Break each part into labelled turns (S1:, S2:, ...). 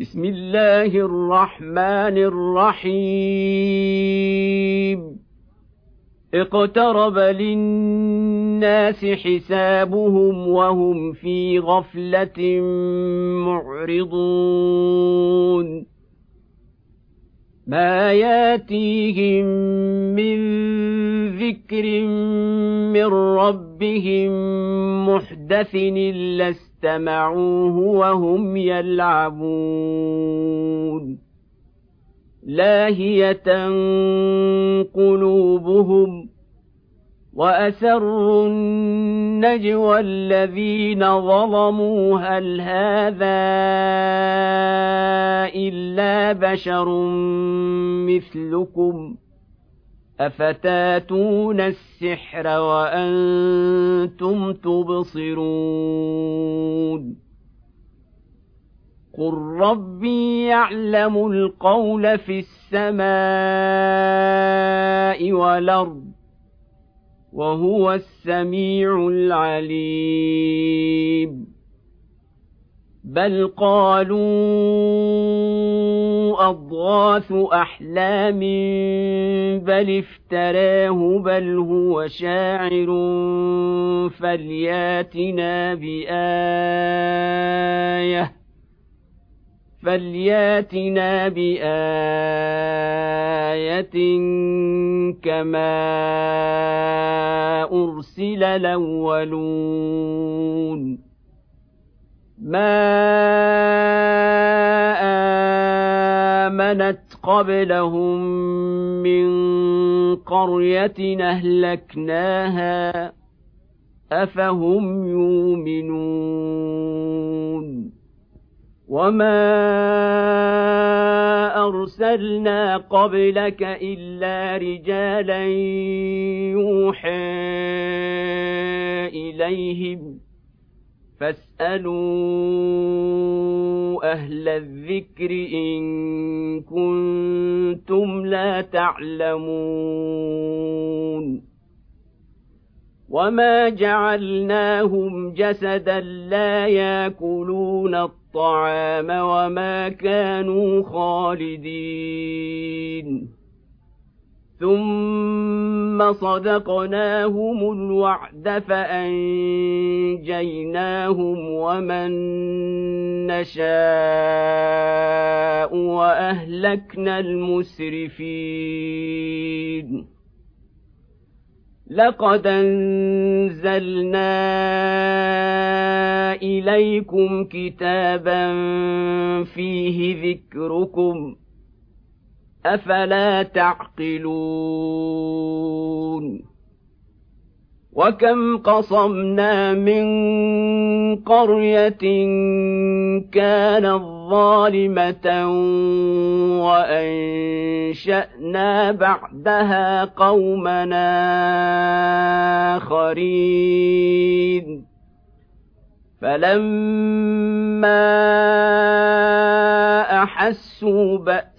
S1: بسم الله الرحمن الرحيم. اقترب للناس حسابهم وهم في غفلة معرضون. ما ياتيهم من ذكر من ربهم محدث إلا استمعوه وهم يلعبون. لاهية قلوبهم وأسروا النجوى الذين ظلموا. هل هذا إلا بشر مثلكم؟ أفتاتون السحر وأنتم تبصرون قل ربي يعلم القول في السماء والأرض وهو السميع العليم بل قالوا أضغاث أحلام بل افتراه بل هو شاعر. فلياتنا بآية فلياتنا بآية كما أرسل الأولون. ما امنت قبلهم من قريه اهلكناها افهم يؤمنون وما ارسلنا قبلك الا رجالا يوحى اليهم فاسألوا أهل الذكر إن كنتم لا تعلمون. وما جعلناهم جسدا لا يأكلون الطعام وما كانوا خالدين. ثم صدقناهم الوعد فانجيناهم ومن نشاء واهلكنا المسرفين لقد انزلنا اليكم كتابا فيه ذكركم أفلا تعقلون وكم قصمنا من قرية كانت ظالمة وأنشأنا بعدها قومنا آخرين. فلما أحسوا بأس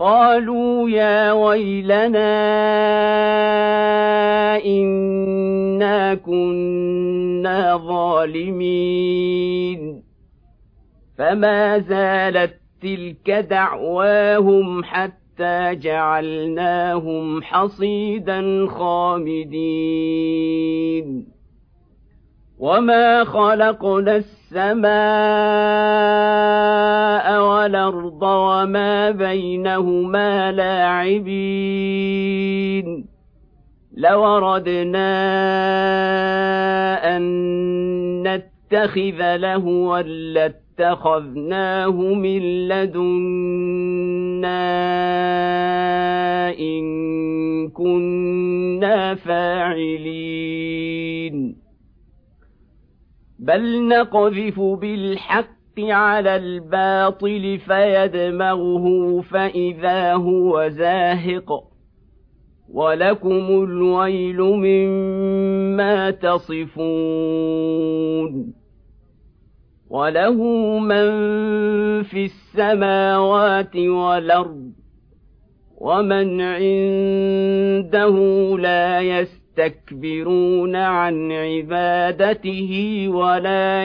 S1: قالوا يا ويلنا إنا كنا ظالمين. فما زالت تلك دعواهم حتى جعلناهم حصيدا خامدين. وما خلقنا السماء والارض وما بينهما لاعبين. لو اردنا أن نتخذ لهوا لاتخذناه من لدنا إن كنا فاعلين. بل نقذف بالحق على الباطل فيدمغه فإذا هو زاهق. ولكم الويل مما تصفون. وله من في السماوات والأرض ومن عنده لا يستكبرون عن عبادته ولا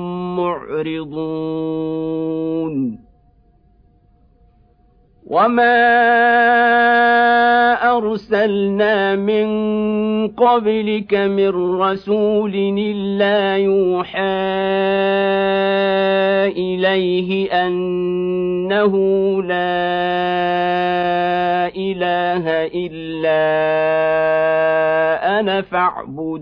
S1: معرضون. وما ارسلنا من قبلك من رسول الا يوحى اليه انه لا اله الا أنا فاعبدون.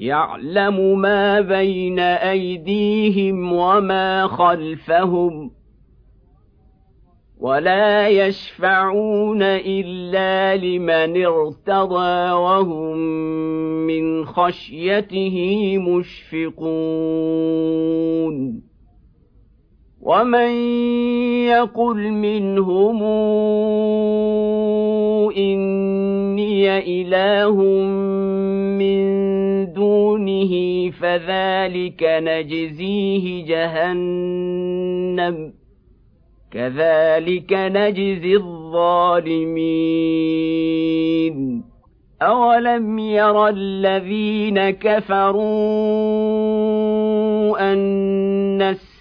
S1: يعلم ما بين أيديهم وما خلفهم ولا يشفعون إلا لمن ارتضى وهم من خشيته مشفقون ومن يقل منهم اني اله من دونه فذلك نجزيه جهنم كذلك نجزي الظالمين اولم ير الذين كفروا ان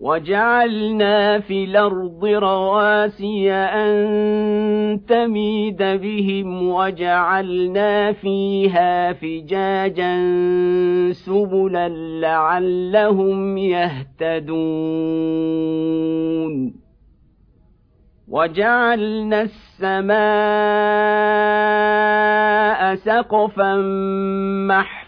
S1: وجعلنا في الأرض رواسي ان تميد بهم وجعلنا فيها فجاجا سبلا لعلهم يهتدون وجعلنا السماء سقفا محفوظا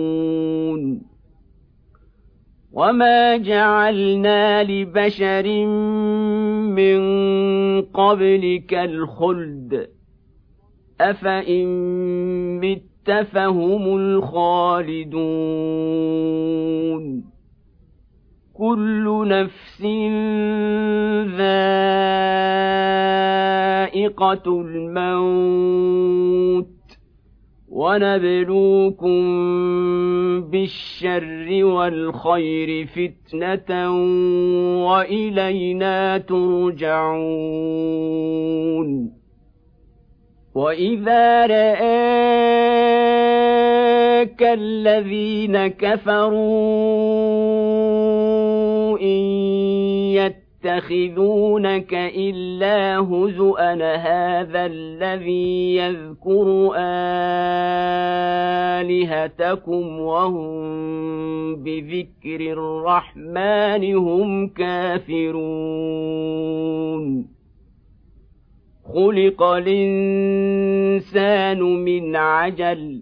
S1: وما جعلنا لبشر من قبلك الخلد أفإن مت فهم الخالدون كل نفس ذائقة الموت ونبلوكم بالشر والخير فتنة وإلينا ترجعون وإذا رآك الذين كفروا إن يتخذونك إلا هزؤا هذا الذي يذكر آلهتكم وهم بذكر الرحمن هم كافرون. خلق الإنسان من عجل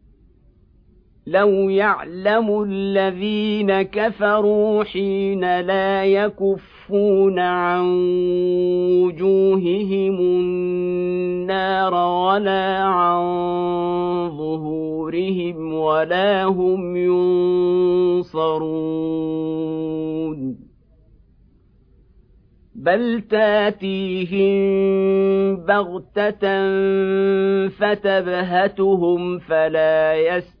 S1: لو يعلم الذين كفروا حين لا يكف يكفون عن وجوههم النار ولا عن ظهورهم ولا هم ينصرون بل تاتيهم بغته فتبهتهم فلا يستطيعون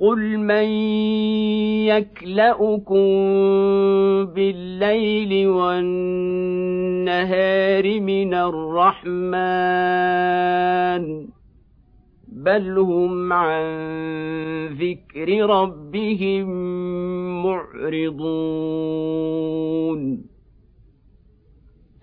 S1: قل من يكلاكم بالليل والنهار من الرحمن بل هم عن ذكر ربهم معرضون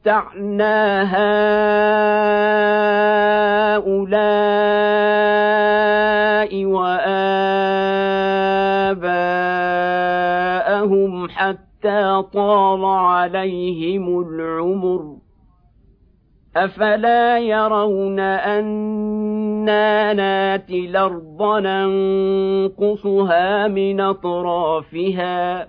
S1: متعنا هؤلاء وآباءهم حتى طال عليهم العمر. أفلا يرون أنا ناتي الأرض ننقصها من أطرافها ۖ؟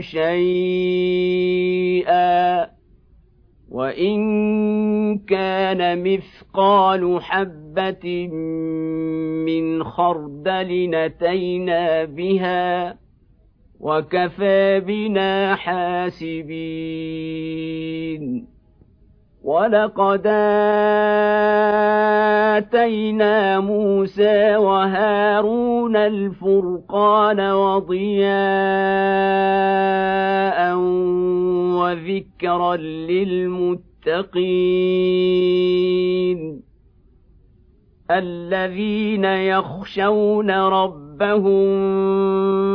S1: شيئا وإن كان مثقال حبة من خردل نتينا بها وكفى بنا حاسبين ولقد آتينا موسى وهارون الفرقان وضياء وذكرا للمتقين الذين يخشون ربهم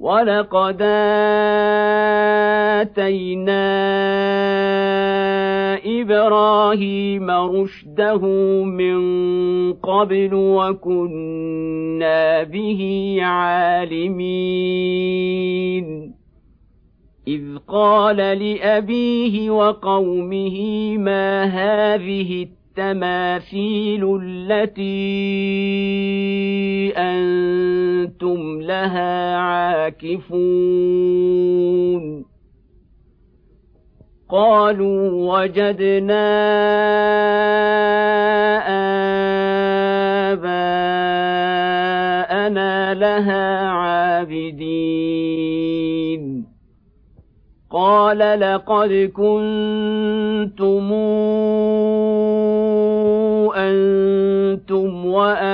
S1: ولقد آتينا إبراهيم رشده من قبل وكنا به عالمين إذ قال لأبيه وقومه ما هذه التماثيل التي أنتم لها عاكفون. قالوا وجدنا آباءنا لها عابدين. قال لقد كنتم أنتم وآباؤكم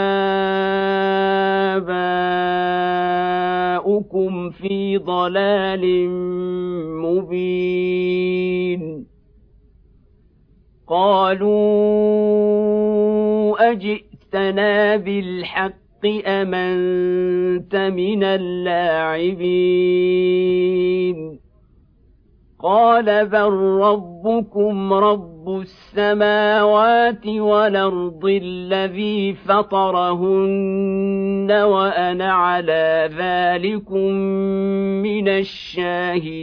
S1: في ضلال مبين. قالوا أجئتنا بالحق أمنت من اللاعبين؟ قال بل ربكم رب السماوات والأرض الذي فطرهن وأنا على ذلكم من الشاهدين.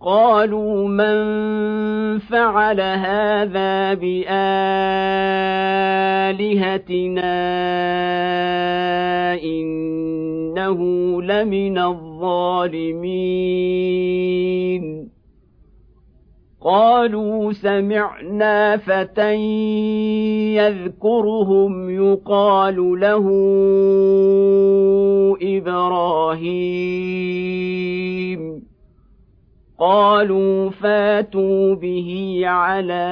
S1: قالوا من فعل هذا بآلهتنا إنه لمن الظالمين. قالوا سمعنا فتى يذكرهم يقال له إبراهيم. قالوا فاتوا به على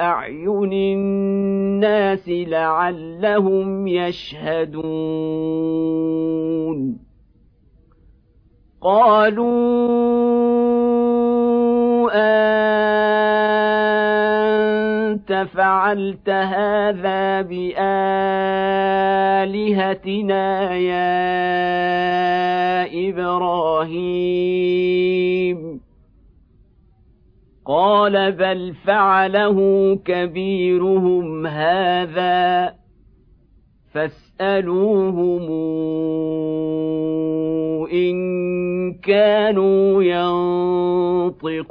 S1: أعين الناس لعلهم يشهدون. قالوا أنت فعلت هذا بآلهتنا يا إبراهيم. قال بل فعله كبيرهم هذا فاسألوهم إن كانوا ينطقون.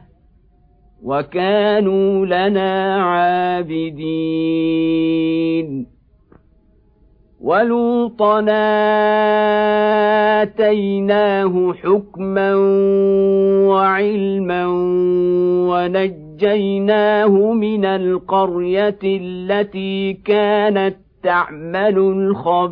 S1: وكانوا لنا عابدين. ولوطا آتيناه حكما وعلما ونجيناه من القرية التي كانت تعمل الخبائث.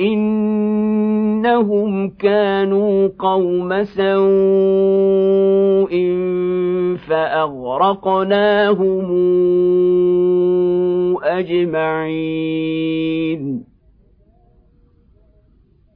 S1: إنهم كانوا قوم سوء فأغرقناهم أجمعين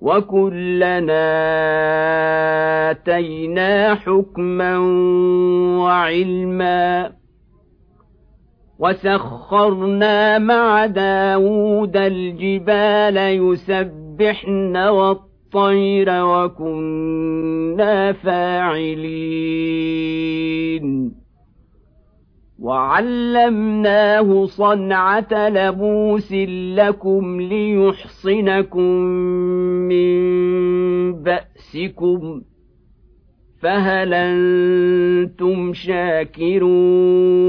S1: وكلنا اتينا حكما وعلما وسخرنا مع داود الجبال يسبحن والطير وكنا فاعلين وعلمناه صنعه لبوس لكم ليحصنكم من باسكم فهل أنتم شاكرون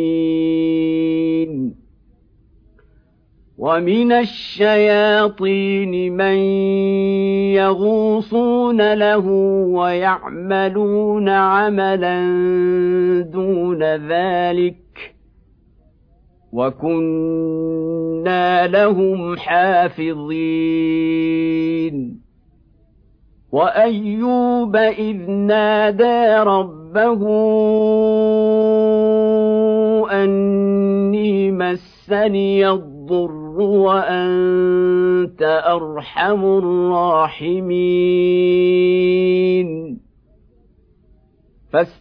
S1: ومن الشياطين من يغوصون له ويعملون عملا دون ذلك وكنا لهم حافظين وايوب اذ نادى ربه اني مسني الضر وأنت أرحم الراحمين.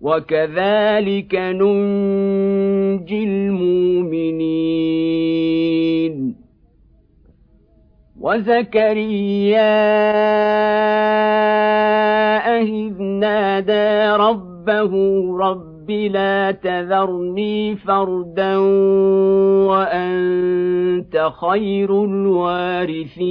S1: وكذلك ننجي المؤمنين. وزكريا إذ نادى ربه رب لا تذرني فردا وأنت خير الوارثين.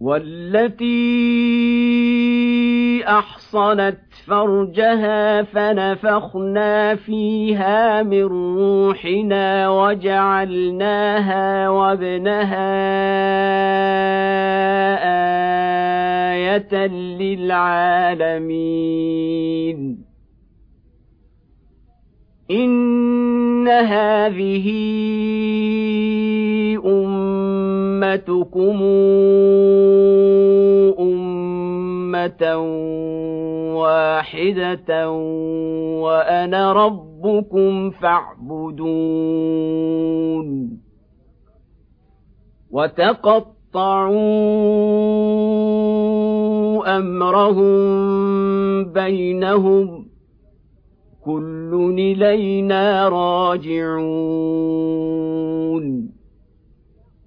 S1: والتي أحصنت فرجها فنفخنا فيها من روحنا وجعلناها وابنها آية للعالمين. ان هذه أمتكم أمة واحدة وأنا ربكم فاعبدون وتقطعوا أمرهم بينهم كل إلينا راجعون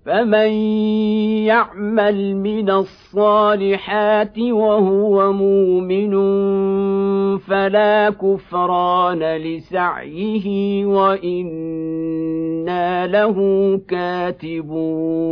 S1: فمن يعمل من الصالحات وهو مؤمن فلا كفران لسعيه وأنا له كاتبون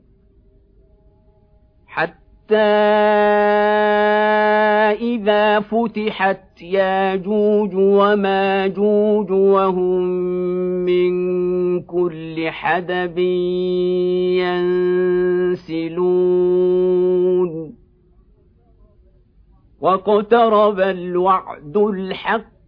S1: إذا فتحت ياجوج وماجوج وهم من كل حدب ينسلون واقترب الوعد الحق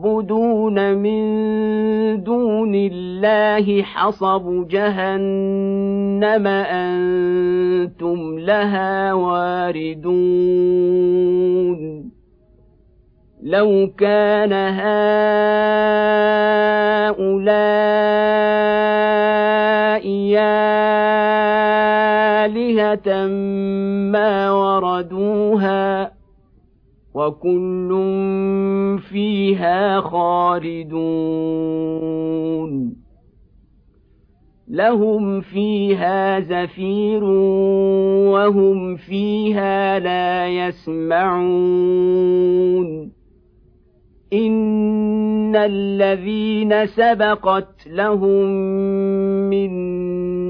S1: تعبدون من دون الله حصب جهنم أنتم لها واردون. لو كان هؤلاء آلهة ما وردوها وكل فيها خالدون. لهم فيها زفير وهم فيها لا يسمعون. إن الذين سبقت لهم منا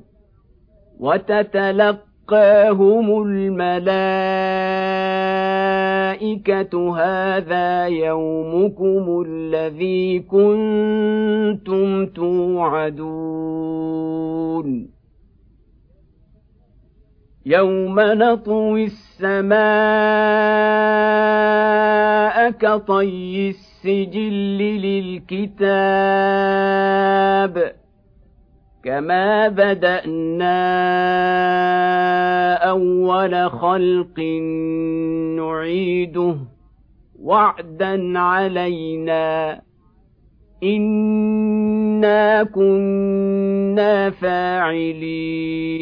S1: وتتلقاهم الملائكة هذا يومكم الذي كنتم توعدون. يوم نطوي السماء كطي السجل للكتاب. كما بدانا اول خلق نعيده وعدا علينا انا كنا فاعلين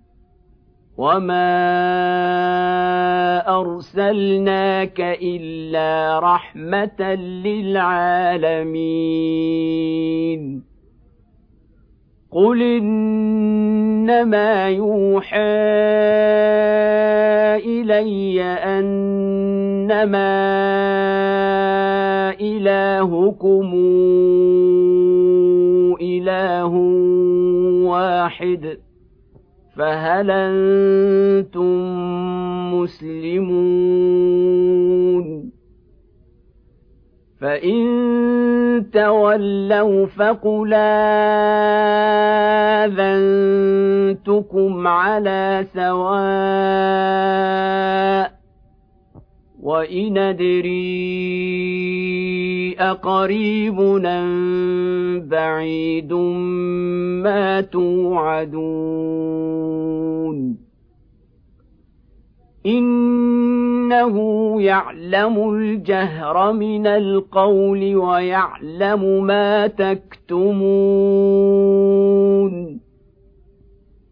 S1: وما ارسلناك الا رحمه للعالمين قل انما يوحى الي انما الهكم اله واحد فهل أنتم مسلمون؟ فإن تولوا فقل آذنتكم على سواء وان ادري اقريب ام بعيد ما توعدون انه يعلم الجهر من القول ويعلم ما تكتمون